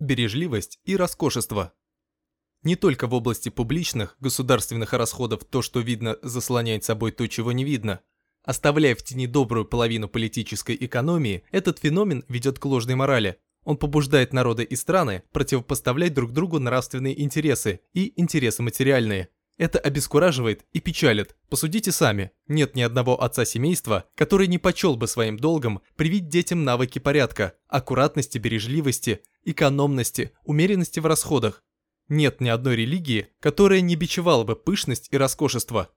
бережливость и роскошество. Не только в области публичных, государственных расходов то, что видно, заслоняет собой то, чего не видно. Оставляя в тени добрую половину политической экономии, этот феномен ведет к ложной морали. Он побуждает народы и страны противопоставлять друг другу нравственные интересы и интересы материальные. Это обескураживает и печалит. Посудите сами. Нет ни одного отца семейства, который не почел бы своим долгом привить детям навыки порядка, аккуратности, бережливости, экономности, умеренности в расходах. Нет ни одной религии, которая не бичевала бы пышность и роскошество.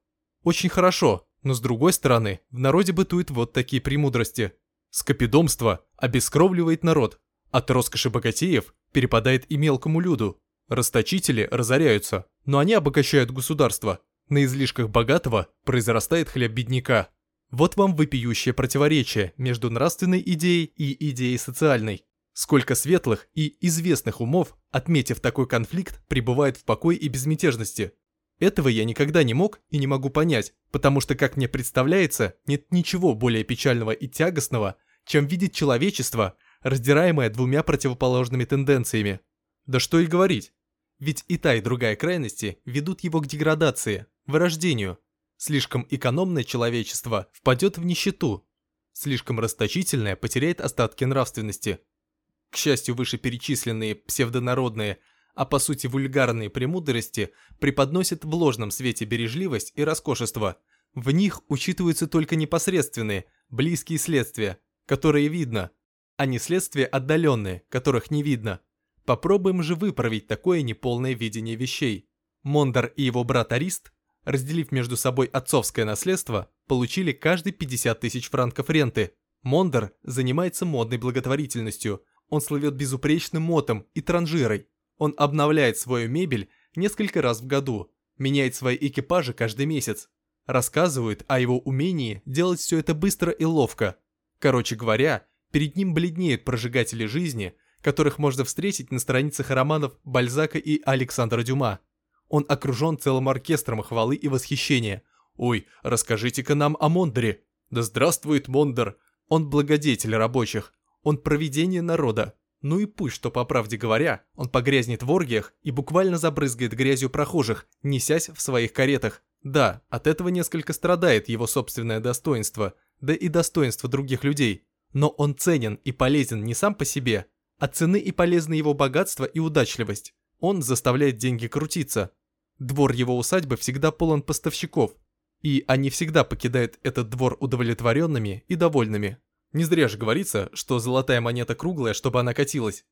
Очень хорошо, но с другой стороны, в народе бытуют вот такие премудрости. Скопидомство обескровливает народ. От роскоши богатеев перепадает и мелкому люду. Расточители разоряются, но они обогащают государство. На излишках богатого произрастает хлеб бедняка. Вот вам вопиющее противоречие между нравственной идеей и идеей социальной. Сколько светлых и известных умов, отметив такой конфликт, пребывает в покое и безмятежности. Этого я никогда не мог и не могу понять, потому что, как мне представляется, нет ничего более печального и тягостного, чем видеть человечество, раздираемое двумя противоположными тенденциями. Да что и говорить. Ведь и та, и другая крайности ведут его к деградации, вырождению. Слишком экономное человечество впадет в нищету. Слишком расточительное потеряет остатки нравственности. К счастью, вышеперечисленные псевдонародные, а по сути вульгарные премудрости преподносят в ложном свете бережливость и роскошество. В них учитываются только непосредственные, близкие следствия, которые видно, а не следствия отдаленные, которых не видно. Попробуем же выправить такое неполное видение вещей. Мондар и его брат Арист, разделив между собой отцовское наследство, получили каждый 50 тысяч франков ренты. Мондар занимается модной благотворительностью – он слывет безупречным мотом и транжирой. Он обновляет свою мебель несколько раз в году, меняет свои экипажи каждый месяц. Рассказывает о его умении делать все это быстро и ловко. Короче говоря, перед ним бледнеют прожигатели жизни, которых можно встретить на страницах романов Бальзака и Александра Дюма. Он окружен целым оркестром хвалы и восхищения. «Ой, расскажите-ка нам о Мондоре!» «Да здравствует Мондор!» Он благодетель рабочих, он провидение народа. Ну и пусть, что по правде говоря, он погрязнет в оргиях и буквально забрызгает грязью прохожих, несясь в своих каретах. Да, от этого несколько страдает его собственное достоинство, да и достоинство других людей. Но он ценен и полезен не сам по себе, а цены и полезны его богатство и удачливость. Он заставляет деньги крутиться. Двор его усадьбы всегда полон поставщиков, и они всегда покидают этот двор удовлетворенными и довольными. Не зря же говорится, что золотая монета круглая, чтобы она катилась.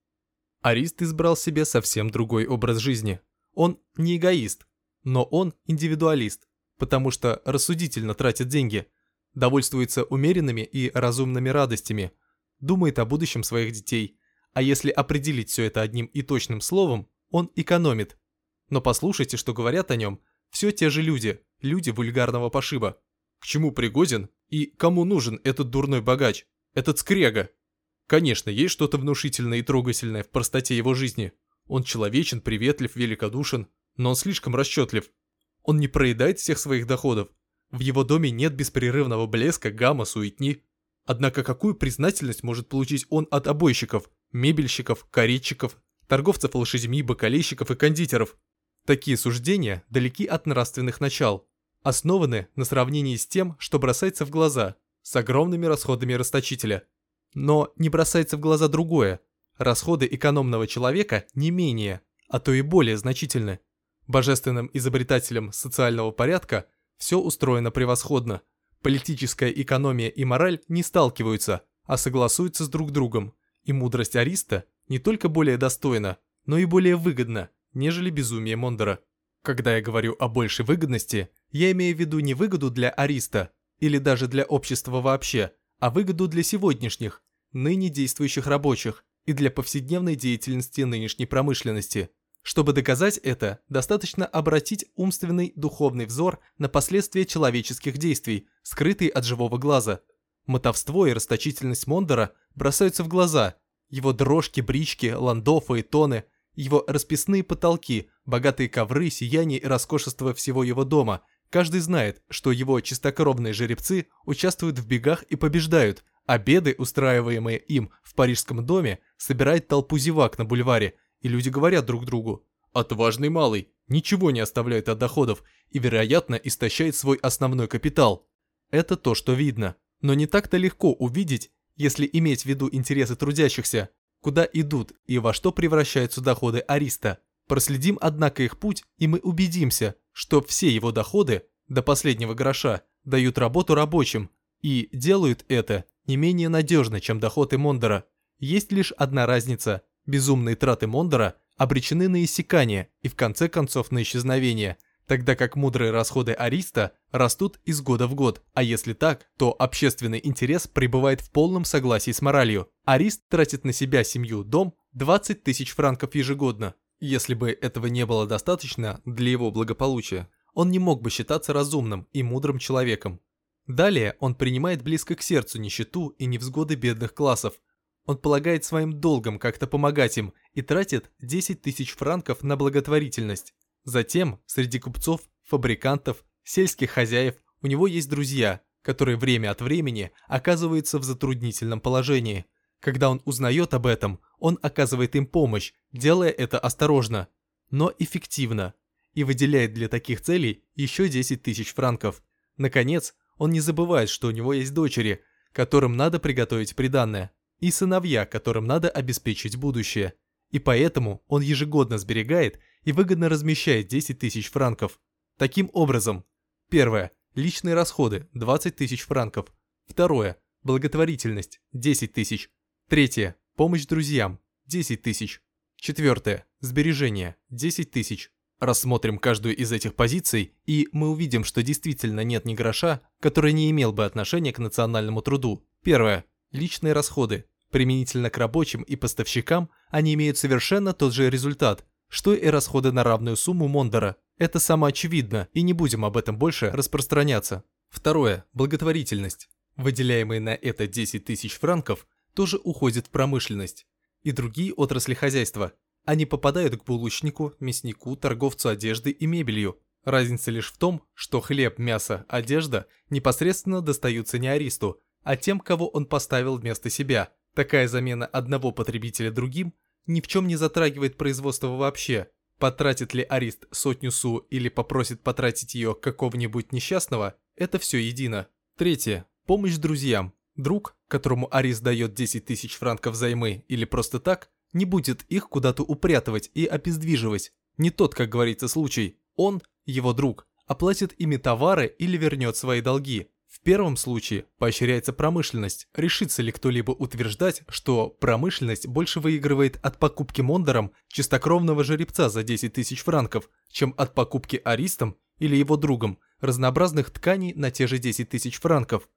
Арист избрал себе совсем другой образ жизни. Он не эгоист, но он индивидуалист, потому что рассудительно тратит деньги, довольствуется умеренными и разумными радостями, думает о будущем своих детей, а если определить все это одним и точным словом, он экономит. Но послушайте, что говорят о нем все те же люди, люди вульгарного пошиба. К чему пригоден и кому нужен этот дурной богач? Этот скрега. Конечно, есть что-то внушительное и трогательное в простоте его жизни. Он человечен, приветлив, великодушен, но он слишком расчетлив. Он не проедает всех своих доходов. В его доме нет беспрерывного блеска, гамма, суетни. Однако какую признательность может получить он от обойщиков, мебельщиков, каретчиков, торговцев лошадьми, бакалейщиков и кондитеров? Такие суждения далеки от нравственных начал, основаны на сравнении с тем, что бросается в глаза, с огромными расходами расточителя. Но не бросается в глаза другое. Расходы экономного человека не менее, а то и более значительны. Божественным изобретателем социального порядка все устроено превосходно. Политическая экономия и мораль не сталкиваются, а согласуются с друг другом. И мудрость Ариста не только более достойна, но и более выгодна, нежели безумие Мондора. Когда я говорю о большей выгодности, я имею в виду не выгоду для Ариста, или даже для общества вообще, а выгоду для сегодняшних, ныне действующих рабочих и для повседневной деятельности нынешней промышленности. Чтобы доказать это, достаточно обратить умственный духовный взор на последствия человеческих действий, скрытые от живого глаза. Мотовство и расточительность Мондора бросаются в глаза. Его дрожки, брички, ландофы и тоны, его расписные потолки, богатые ковры, сияние и роскошество всего его дома, Каждый знает, что его чистокровные жеребцы участвуют в бегах и побеждают, Обеды, устраиваемые им в парижском доме, собирают толпу зевак на бульваре, и люди говорят друг другу «Отважный малый, ничего не оставляет от доходов и, вероятно, истощает свой основной капитал». Это то, что видно. Но не так-то легко увидеть, если иметь в виду интересы трудящихся, куда идут и во что превращаются доходы Ариста. Проследим, однако, их путь, и мы убедимся, что все его доходы, до последнего гроша, дают работу рабочим, и делают это не менее надежно, чем доходы Мондора. Есть лишь одна разница. Безумные траты Мондора обречены на иссякание и в конце концов на исчезновение – тогда как мудрые расходы Ариста растут из года в год, а если так, то общественный интерес пребывает в полном согласии с моралью. Арист тратит на себя, семью, дом 20 тысяч франков ежегодно. Если бы этого не было достаточно для его благополучия, он не мог бы считаться разумным и мудрым человеком. Далее он принимает близко к сердцу нищету и невзгоды бедных классов. Он полагает своим долгом как-то помогать им и тратит 10 тысяч франков на благотворительность. Затем, среди купцов, фабрикантов, сельских хозяев у него есть друзья, которые время от времени оказываются в затруднительном положении. Когда он узнает об этом, он оказывает им помощь, делая это осторожно, но эффективно, и выделяет для таких целей еще 10 тысяч франков. Наконец, он не забывает, что у него есть дочери, которым надо приготовить приданное, и сыновья, которым надо обеспечить будущее. И поэтому он ежегодно сберегает и выгодно размещает 10 тысяч франков. Таким образом, первое – личные расходы – 20 тысяч франков. Второе – благотворительность – 10 тысяч. Третье – помощь друзьям – 10 тысяч. Четвертое – сбережения – 10 тысяч. Рассмотрим каждую из этих позиций, и мы увидим, что действительно нет ни гроша, который не имел бы отношения к национальному труду. Первое – личные расходы. Применительно к рабочим и поставщикам они имеют совершенно тот же результат, что и расходы на равную сумму Мондора. Это самоочевидно, и не будем об этом больше распространяться. Второе. Благотворительность. Выделяемые на это 10 тысяч франков тоже уходят в промышленность и другие отрасли хозяйства. Они попадают к булочнику, мяснику, торговцу одежды и мебелью. Разница лишь в том, что хлеб, мясо, одежда непосредственно достаются не аристу, а тем, кого он поставил вместо себя. Такая замена одного потребителя другим ни в чем не затрагивает производство вообще. Потратит ли Арист сотню су или попросит потратить ее какого-нибудь несчастного, это все едино. Третье. Помощь друзьям. Друг, которому Арист дает 10 тысяч франков займы или просто так, не будет их куда-то упрятывать и обездвиживать. Не тот, как говорится, случай. Он, его друг, оплатит ими товары или вернет свои долги. В первом случае поощряется промышленность. Решится ли кто-либо утверждать, что промышленность больше выигрывает от покупки Мондором чистокровного жеребца за 10 тысяч франков, чем от покупки Аристом или его другом разнообразных тканей на те же 10 тысяч франков?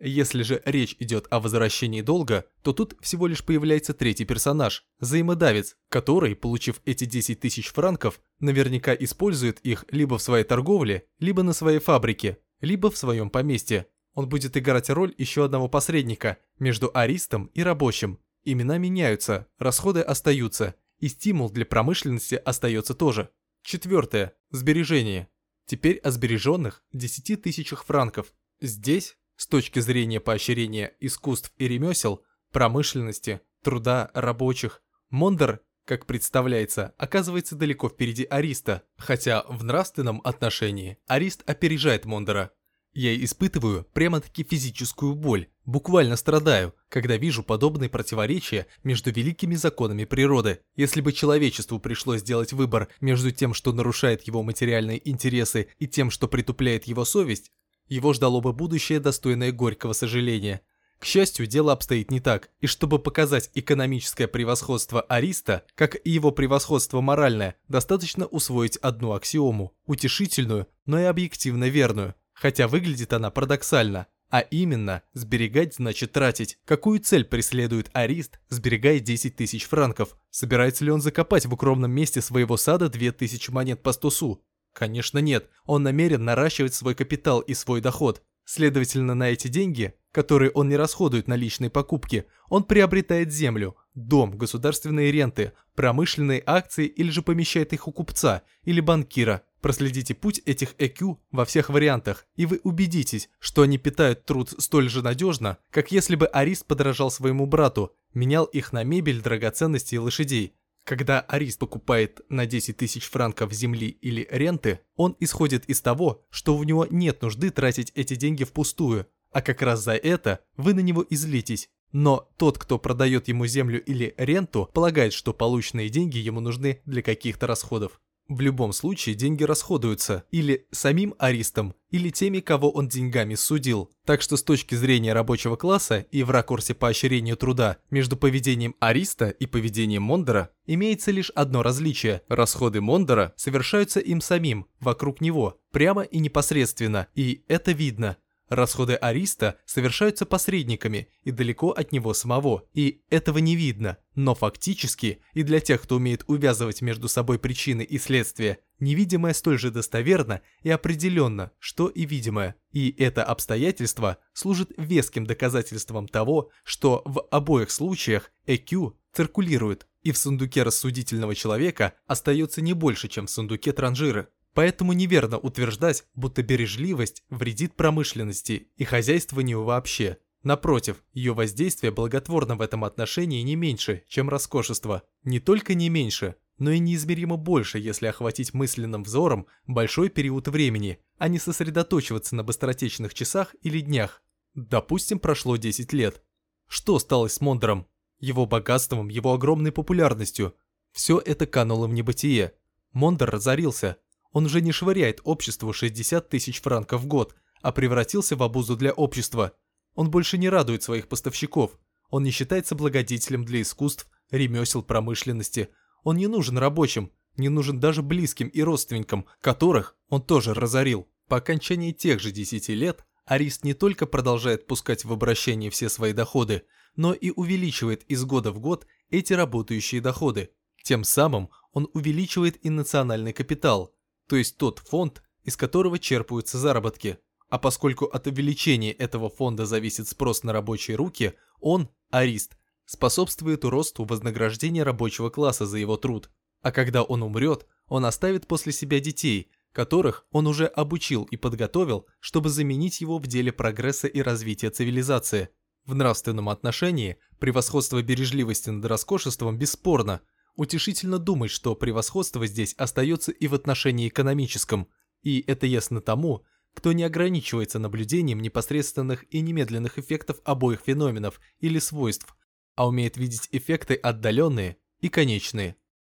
Если же речь идет о возвращении долга, то тут всего лишь появляется третий персонаж – взаимодавец, который, получив эти 10 тысяч франков, наверняка использует их либо в своей торговле, либо на своей фабрике, либо в своем поместье. Он будет играть роль еще одного посредника между аристом и рабочим. Имена меняются, расходы остаются, и стимул для промышленности остается тоже. Четвертое. Сбережение. Теперь о сбереженных 10 тысячах франков. Здесь, с точки зрения поощрения искусств и ремесел, промышленности, труда рабочих, Мондор, как представляется, оказывается далеко впереди Ариста, хотя в нравственном отношении Арист опережает Мондора. Я испытываю прямо-таки физическую боль, буквально страдаю, когда вижу подобные противоречия между великими законами природы. Если бы человечеству пришлось сделать выбор между тем, что нарушает его материальные интересы, и тем, что притупляет его совесть, его ждало бы будущее, достойное горького сожаления. К счастью, дело обстоит не так, и чтобы показать экономическое превосходство Ариста, как и его превосходство моральное, достаточно усвоить одну аксиому, утешительную, но и объективно верную, хотя выглядит она парадоксально. А именно, сберегать значит тратить. Какую цель преследует Арист, сберегая 10 тысяч франков? Собирается ли он закопать в укромном месте своего сада 2000 монет по стусу? Конечно нет, он намерен наращивать свой капитал и свой доход. Следовательно, на эти деньги, которые он не расходует на личные покупки, он приобретает землю, дом, государственные ренты, промышленные акции или же помещает их у купца или банкира. Проследите путь этих EQ во всех вариантах, и вы убедитесь, что они питают труд столь же надежно, как если бы Арист подражал своему брату, менял их на мебель, драгоценности и лошадей. Когда Арист покупает на 10 тысяч франков земли или ренты, он исходит из того, что у него нет нужды тратить эти деньги впустую, а как раз за это вы на него излитесь. Но тот, кто продает ему землю или ренту, полагает, что полученные деньги ему нужны для каких-то расходов. В любом случае деньги расходуются или самим аристом, или теми, кого он деньгами судил. Так что с точки зрения рабочего класса и в ракурсе поощрения труда между поведением ариста и поведением Мондора имеется лишь одно различие. Расходы Мондора совершаются им самим, вокруг него, прямо и непосредственно, и это видно. Расходы Ариста совершаются посредниками и далеко от него самого, и этого не видно. Но фактически, и для тех, кто умеет увязывать между собой причины и следствия, невидимое столь же достоверно и определенно, что и видимое. И это обстоятельство служит веским доказательством того, что в обоих случаях EQ циркулирует, и в сундуке рассудительного человека остается не больше, чем в сундуке транжира. Поэтому неверно утверждать, будто бережливость вредит промышленности и хозяйствованию вообще. Напротив, ее воздействие благотворно в этом отношении не меньше, чем роскошество. Не только не меньше, но и неизмеримо больше, если охватить мысленным взором большой период времени, а не сосредоточиваться на быстротечных часах или днях. Допустим, прошло 10 лет. Что стало с Мондором? Его богатством, его огромной популярностью. Все это кануло в небытие. Мондор разорился, он уже не швыряет обществу 60 тысяч франков в год, а превратился в обузу для общества. Он больше не радует своих поставщиков. Он не считается благодетелем для искусств, ремесел, промышленности. Он не нужен рабочим, не нужен даже близким и родственникам, которых он тоже разорил. По окончании тех же 10 лет Арист не только продолжает пускать в обращение все свои доходы, но и увеличивает из года в год эти работающие доходы. Тем самым он увеличивает и национальный капитал – то есть тот фонд, из которого черпаются заработки. А поскольку от увеличения этого фонда зависит спрос на рабочие руки, он, арист, способствует росту вознаграждения рабочего класса за его труд. А когда он умрет, он оставит после себя детей, которых он уже обучил и подготовил, чтобы заменить его в деле прогресса и развития цивилизации. В нравственном отношении превосходство бережливости над роскошеством бесспорно – Утешительно думать, что превосходство здесь остается и в отношении экономическом, и это ясно тому, кто не ограничивается наблюдением непосредственных и немедленных эффектов обоих феноменов или свойств, а умеет видеть эффекты отдаленные и конечные.